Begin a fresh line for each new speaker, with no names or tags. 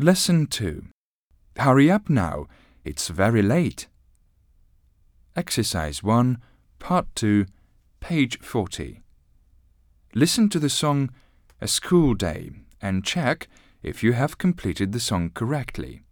Lesson 2. Hurry up now, it's very late. Exercise 1, Part 2, page 40. Listen to the song A School Day and check if you have completed the song correctly.